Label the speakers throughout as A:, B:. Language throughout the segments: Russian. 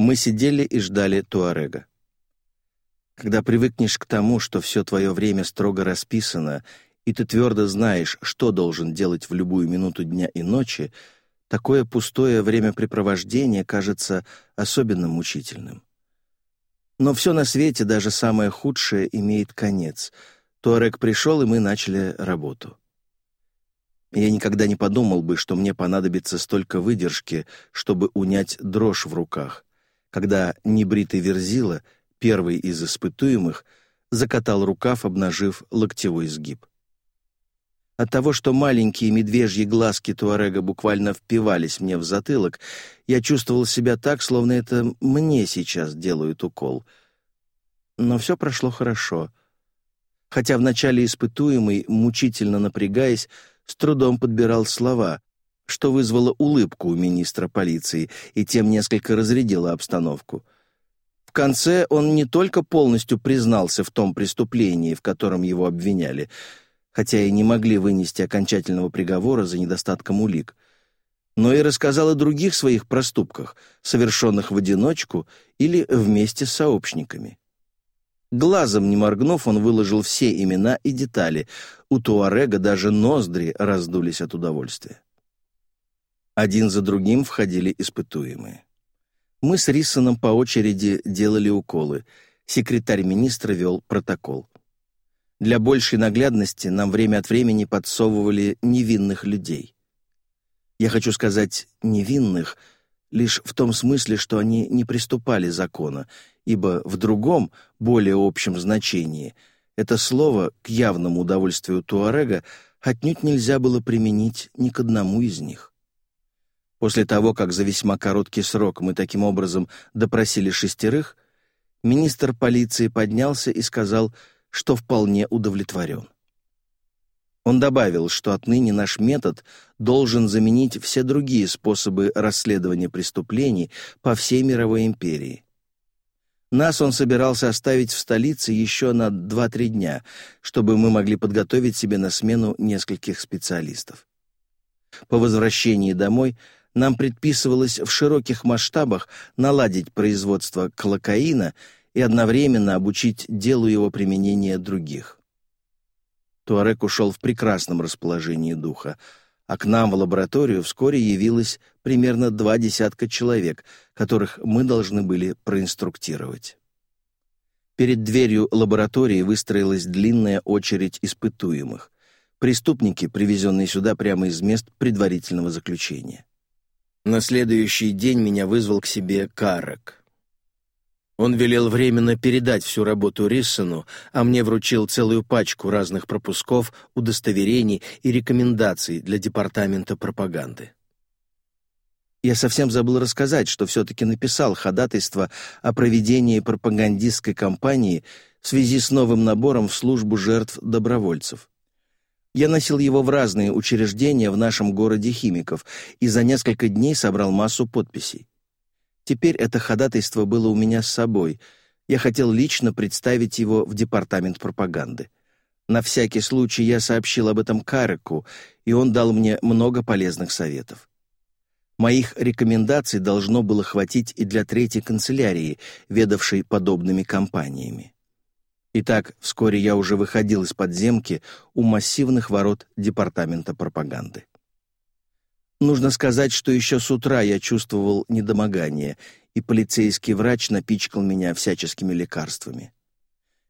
A: Мы сидели и ждали Туарега. Когда привыкнешь к тому, что все твое время строго расписано, и ты твердо знаешь, что должен делать в любую минуту дня и ночи, такое пустое времяпрепровождение кажется особенно мучительным. Но все на свете, даже самое худшее, имеет конец. Туарек пришел, и мы начали работу. Я никогда не подумал бы, что мне понадобится столько выдержки, чтобы унять дрожь в руках когда небритый Верзила, первый из испытуемых, закатал рукав, обнажив локтевой сгиб. От того, что маленькие медвежьи глазки Туарега буквально впивались мне в затылок, я чувствовал себя так, словно это мне сейчас делают укол. Но все прошло хорошо. Хотя вначале испытуемый, мучительно напрягаясь, с трудом подбирал слова, что вызвало улыбку у министра полиции и тем несколько разрядило обстановку. В конце он не только полностью признался в том преступлении, в котором его обвиняли, хотя и не могли вынести окончательного приговора за недостатком улик, но и рассказал о других своих проступках, совершенных в одиночку или вместе с сообщниками. Глазом не моргнув, он выложил все имена и детали. У Туарега даже ноздри раздулись от удовольствия. Один за другим входили испытуемые. Мы с Рисоном по очереди делали уколы. Секретарь министра вел протокол. Для большей наглядности нам время от времени подсовывали невинных людей. Я хочу сказать «невинных» лишь в том смысле, что они не приступали закона, ибо в другом, более общем значении это слово, к явному удовольствию Туарега, отнюдь нельзя было применить ни к одному из них. После того, как за весьма короткий срок мы таким образом допросили шестерых, министр полиции поднялся и сказал, что вполне удовлетворен. Он добавил, что отныне наш метод должен заменить все другие способы расследования преступлений по всей мировой империи. Нас он собирался оставить в столице еще на 2-3 дня, чтобы мы могли подготовить себе на смену нескольких специалистов. По возвращении домой – нам предписывалось в широких масштабах наладить производство колокаина и одновременно обучить делу его применения других. Туарек ушел в прекрасном расположении духа, а к нам в лабораторию вскоре явилось примерно два десятка человек, которых мы должны были проинструктировать. Перед дверью лаборатории выстроилась длинная очередь испытуемых. Преступники, привезенные сюда прямо из мест предварительного заключения. На следующий день меня вызвал к себе Карак. Он велел временно передать всю работу Риссону, а мне вручил целую пачку разных пропусков, удостоверений и рекомендаций для Департамента пропаганды. Я совсем забыл рассказать, что все-таки написал ходатайство о проведении пропагандистской кампании в связи с новым набором в службу жертв добровольцев. Я носил его в разные учреждения в нашем городе химиков и за несколько дней собрал массу подписей. Теперь это ходатайство было у меня с собой. Я хотел лично представить его в департамент пропаганды. На всякий случай я сообщил об этом Кареку, и он дал мне много полезных советов. Моих рекомендаций должно было хватить и для третьей канцелярии, ведавшей подобными компаниями. Итак, вскоре я уже выходил из подземки у массивных ворот Департамента пропаганды. Нужно сказать, что еще с утра я чувствовал недомогание, и полицейский врач напичкал меня всяческими лекарствами.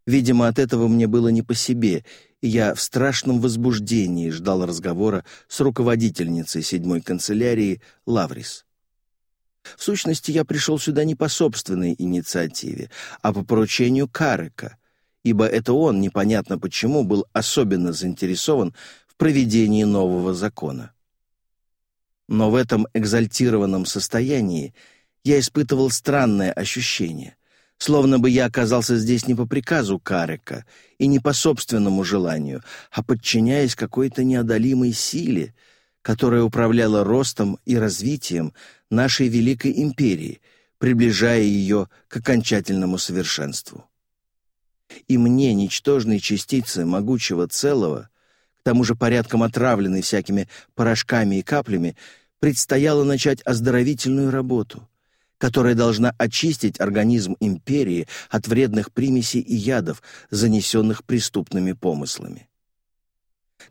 A: Видимо, от этого мне было не по себе, и я в страшном возбуждении ждал разговора с руководительницей седьмой канцелярии Лаврис. В сущности, я пришел сюда не по собственной инициативе, а по поручению Карека, ибо это он, непонятно почему, был особенно заинтересован в проведении нового закона. Но в этом экзальтированном состоянии я испытывал странное ощущение, словно бы я оказался здесь не по приказу Карека и не по собственному желанию, а подчиняясь какой-то неодолимой силе, которая управляла ростом и развитием нашей великой империи, приближая ее к окончательному совершенству. И мне, ничтожной частицы могучего целого, к тому же порядком отравленной всякими порошками и каплями, предстояло начать оздоровительную работу, которая должна очистить организм империи от вредных примесей и ядов, занесенных преступными помыслами.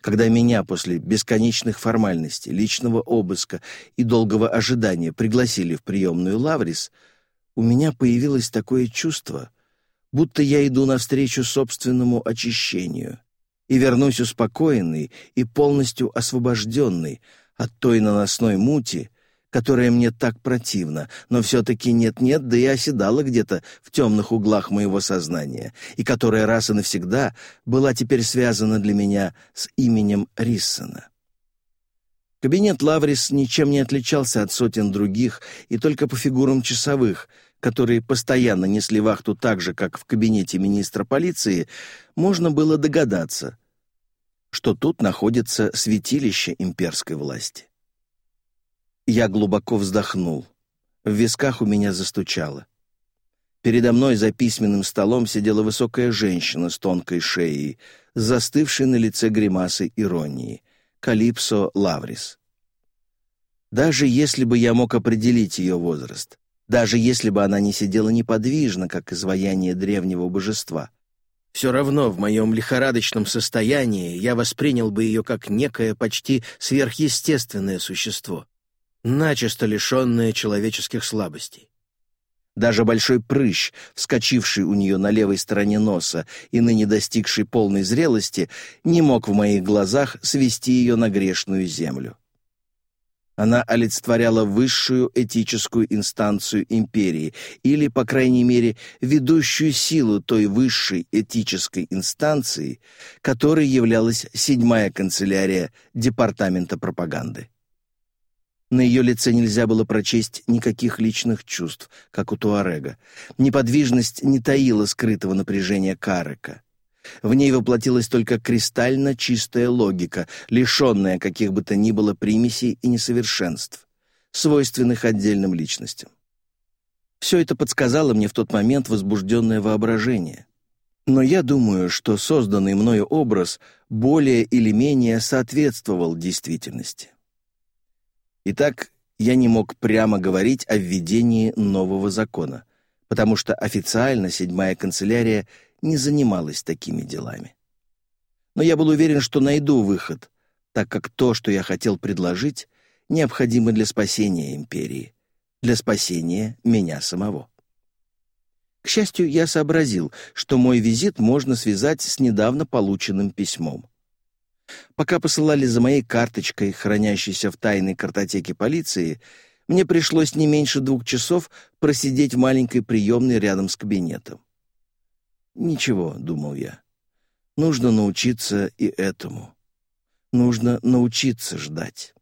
A: Когда меня после бесконечных формальностей, личного обыска и долгого ожидания пригласили в приемную Лаврис, у меня появилось такое чувство — будто я иду навстречу собственному очищению и вернусь успокоенный и полностью освобожденный от той наносной мути, которая мне так противна, но все-таки нет-нет, да и оседала где-то в темных углах моего сознания, и которая раз и навсегда была теперь связана для меня с именем Риссона. Кабинет Лаврис ничем не отличался от сотен других и только по фигурам часовых, которые постоянно несли вахту так же, как в кабинете министра полиции, можно было догадаться, что тут находится святилище имперской власти. Я глубоко вздохнул. В висках у меня застучало. Передо мной за письменным столом сидела высокая женщина с тонкой шеей, застывшей на лице гримасой иронии — Калипсо Лаврис. Даже если бы я мог определить ее возраст, даже если бы она не сидела неподвижно, как изваяние древнего божества, все равно в моем лихорадочном состоянии я воспринял бы ее как некое почти сверхъестественное существо, начисто лишенное человеческих слабостей. Даже большой прыщ, вскочивший у нее на левой стороне носа и ныне достигший полной зрелости, не мог в моих глазах свести ее на грешную землю. Она олицетворяла высшую этическую инстанцию империи, или, по крайней мере, ведущую силу той высшей этической инстанции, которой являлась седьмая канцелярия Департамента пропаганды. На ее лице нельзя было прочесть никаких личных чувств, как у Туарега. Неподвижность не таила скрытого напряжения Карека. В ней воплотилась только кристально чистая логика, лишенная каких бы то ни было примесей и несовершенств, свойственных отдельным личностям. Все это подсказало мне в тот момент возбужденное воображение. Но я думаю, что созданный мною образ более или менее соответствовал действительности. Итак, я не мог прямо говорить о введении нового закона, потому что официально седьмая канцелярия не занималась такими делами. Но я был уверен, что найду выход, так как то, что я хотел предложить, необходимо для спасения империи, для спасения меня самого. К счастью, я сообразил, что мой визит можно связать с недавно полученным письмом. Пока посылали за моей карточкой, хранящейся в тайной картотеке полиции, мне пришлось не меньше двух часов просидеть в маленькой приемной рядом с кабинетом. «Ничего», — думал я, — «нужно научиться и этому. Нужно научиться ждать».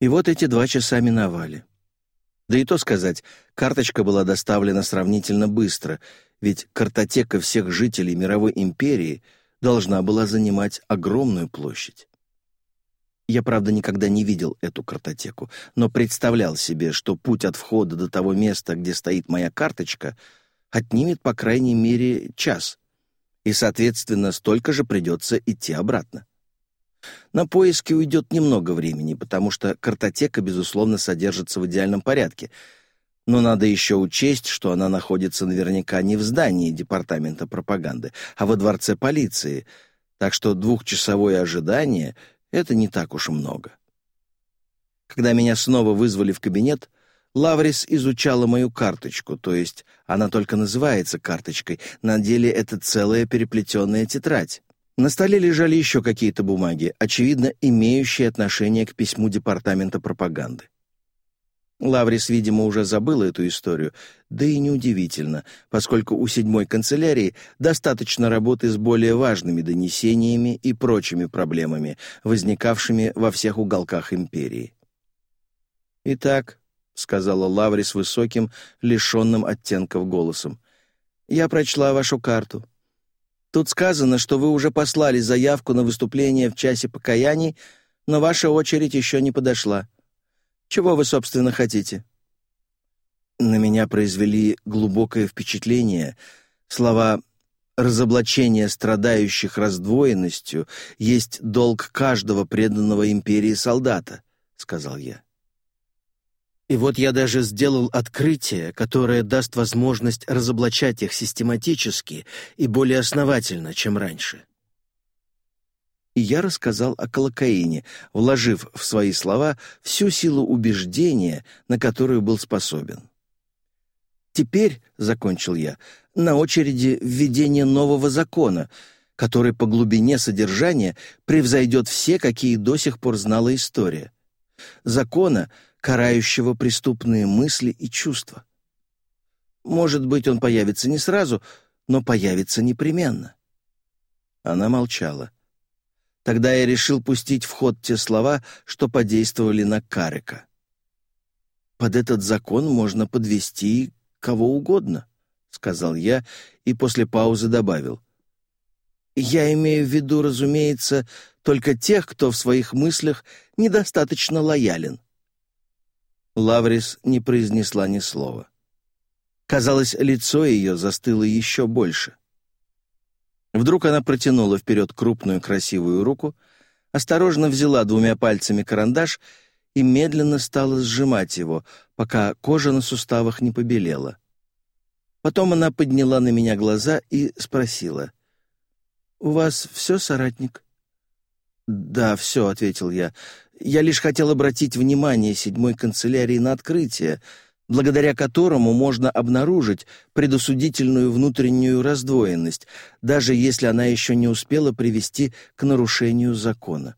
A: И вот эти два часа миновали. Да и то сказать, карточка была доставлена сравнительно быстро, ведь картотека всех жителей мировой империи — должна была занимать огромную площадь. Я, правда, никогда не видел эту картотеку, но представлял себе, что путь от входа до того места, где стоит моя карточка, отнимет, по крайней мере, час, и, соответственно, столько же придется идти обратно. На поиски уйдет немного времени, потому что картотека, безусловно, содержится в идеальном порядке — но надо еще учесть, что она находится наверняка не в здании департамента пропаганды, а во дворце полиции, так что двухчасовое ожидание — это не так уж и много. Когда меня снова вызвали в кабинет, Лаврис изучала мою карточку, то есть она только называется карточкой, на деле это целая переплетенная тетрадь. На столе лежали еще какие-то бумаги, очевидно, имеющие отношение к письму департамента пропаганды. Лаврис, видимо, уже забыл эту историю, да и неудивительно, поскольку у седьмой канцелярии достаточно работы с более важными донесениями и прочими проблемами, возникавшими во всех уголках империи. «Итак», — сказала Лаврис высоким, лишенным оттенков голосом, «я прочла вашу карту. Тут сказано, что вы уже послали заявку на выступление в часе покаяний, но ваша очередь еще не подошла». Чего вы, собственно, хотите?» На меня произвели глубокое впечатление слова «разоблачение страдающих раздвоенностью есть долг каждого преданного империи солдата», — сказал я. И вот я даже сделал открытие, которое даст возможность разоблачать их систематически и более основательно, чем раньше и я рассказал о колокаине, вложив в свои слова всю силу убеждения, на которую был способен. «Теперь», — закончил я, — «на очереди введение нового закона, который по глубине содержания превзойдет все, какие до сих пор знала история. Закона, карающего преступные мысли и чувства. Может быть, он появится не сразу, но появится непременно». Она молчала. Тогда я решил пустить в ход те слова, что подействовали на Карика. «Под этот закон можно подвести кого угодно», — сказал я и после паузы добавил. «Я имею в виду, разумеется, только тех, кто в своих мыслях недостаточно лоялен». Лаврис не произнесла ни слова. Казалось, лицо ее застыло еще больше. Вдруг она протянула вперед крупную красивую руку, осторожно взяла двумя пальцами карандаш и медленно стала сжимать его, пока кожа на суставах не побелела. Потом она подняла на меня глаза и спросила. «У вас все, соратник?» «Да, все», — ответил я. «Я лишь хотел обратить внимание седьмой канцелярии на открытие, благодаря которому можно обнаружить предосудительную внутреннюю раздвоенность, даже если она еще не успела привести к нарушению закона.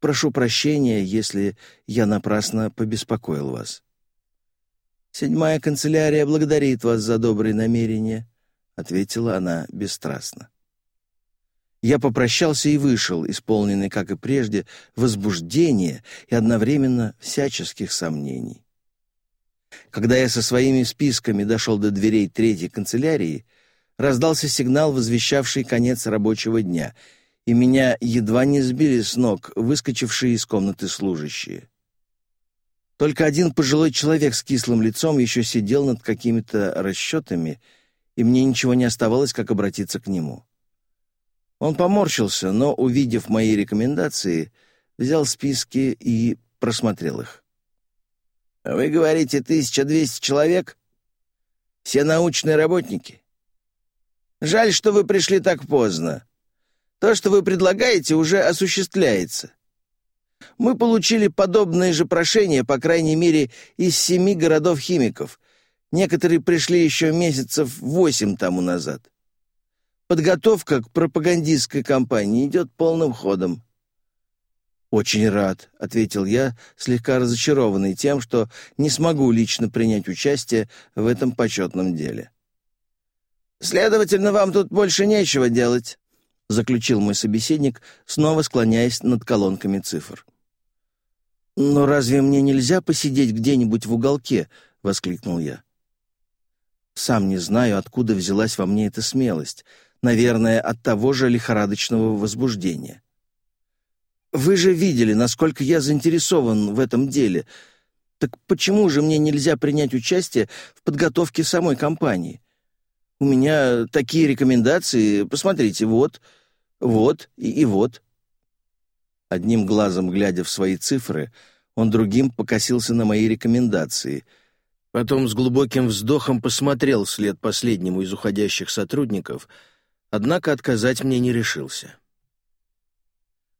A: Прошу прощения, если я напрасно побеспокоил вас. «Седьмая канцелярия благодарит вас за добрые намерения», — ответила она бесстрастно. Я попрощался и вышел, исполненный, как и прежде, возбуждения и одновременно всяческих сомнений. Когда я со своими списками дошел до дверей третьей канцелярии, раздался сигнал, возвещавший конец рабочего дня, и меня едва не сбили с ног выскочившие из комнаты служащие. Только один пожилой человек с кислым лицом еще сидел над какими-то расчетами, и мне ничего не оставалось, как обратиться к нему. Он поморщился, но, увидев мои рекомендации, взял списки и просмотрел их. А вы говорите, 1200 человек? Все научные работники? Жаль, что вы пришли так поздно. То, что вы предлагаете, уже осуществляется. Мы получили подобные же прошения, по крайней мере, из семи городов-химиков. Некоторые пришли еще месяцев восемь тому назад. Подготовка к пропагандистской кампании идет полным ходом. «Очень рад», — ответил я, слегка разочарованный тем, что не смогу лично принять участие в этом почетном деле. «Следовательно, вам тут больше нечего делать», — заключил мой собеседник, снова склоняясь над колонками цифр. «Но разве мне нельзя посидеть где-нибудь в уголке?» — воскликнул я. Сам не знаю, откуда взялась во мне эта смелость. Наверное, от того же лихорадочного возбуждения. Вы же видели, насколько я заинтересован в этом деле. Так почему же мне нельзя принять участие в подготовке самой компании? У меня такие рекомендации, посмотрите, вот, вот и, и вот». Одним глазом, глядя в свои цифры, он другим покосился на мои рекомендации. Потом с глубоким вздохом посмотрел вслед последнему из уходящих сотрудников, однако отказать мне не решился.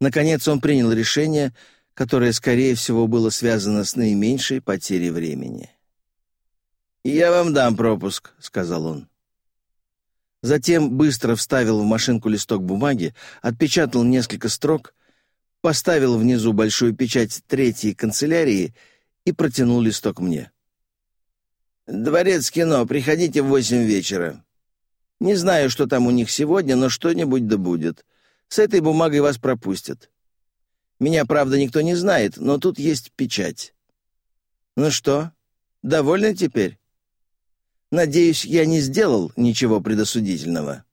A: Наконец он принял решение, которое, скорее всего, было связано с наименьшей потерей времени. «Я вам дам пропуск», — сказал он. Затем быстро вставил в машинку листок бумаги, отпечатал несколько строк, поставил внизу большую печать третьей канцелярии и протянул листок мне. «Дворец кино, приходите в восемь вечера. Не знаю, что там у них сегодня, но что-нибудь да будет. С этой бумагой вас пропустят. Меня, правда, никто не знает, но тут есть печать. Ну что, довольны теперь? Надеюсь, я не сделал ничего предосудительного».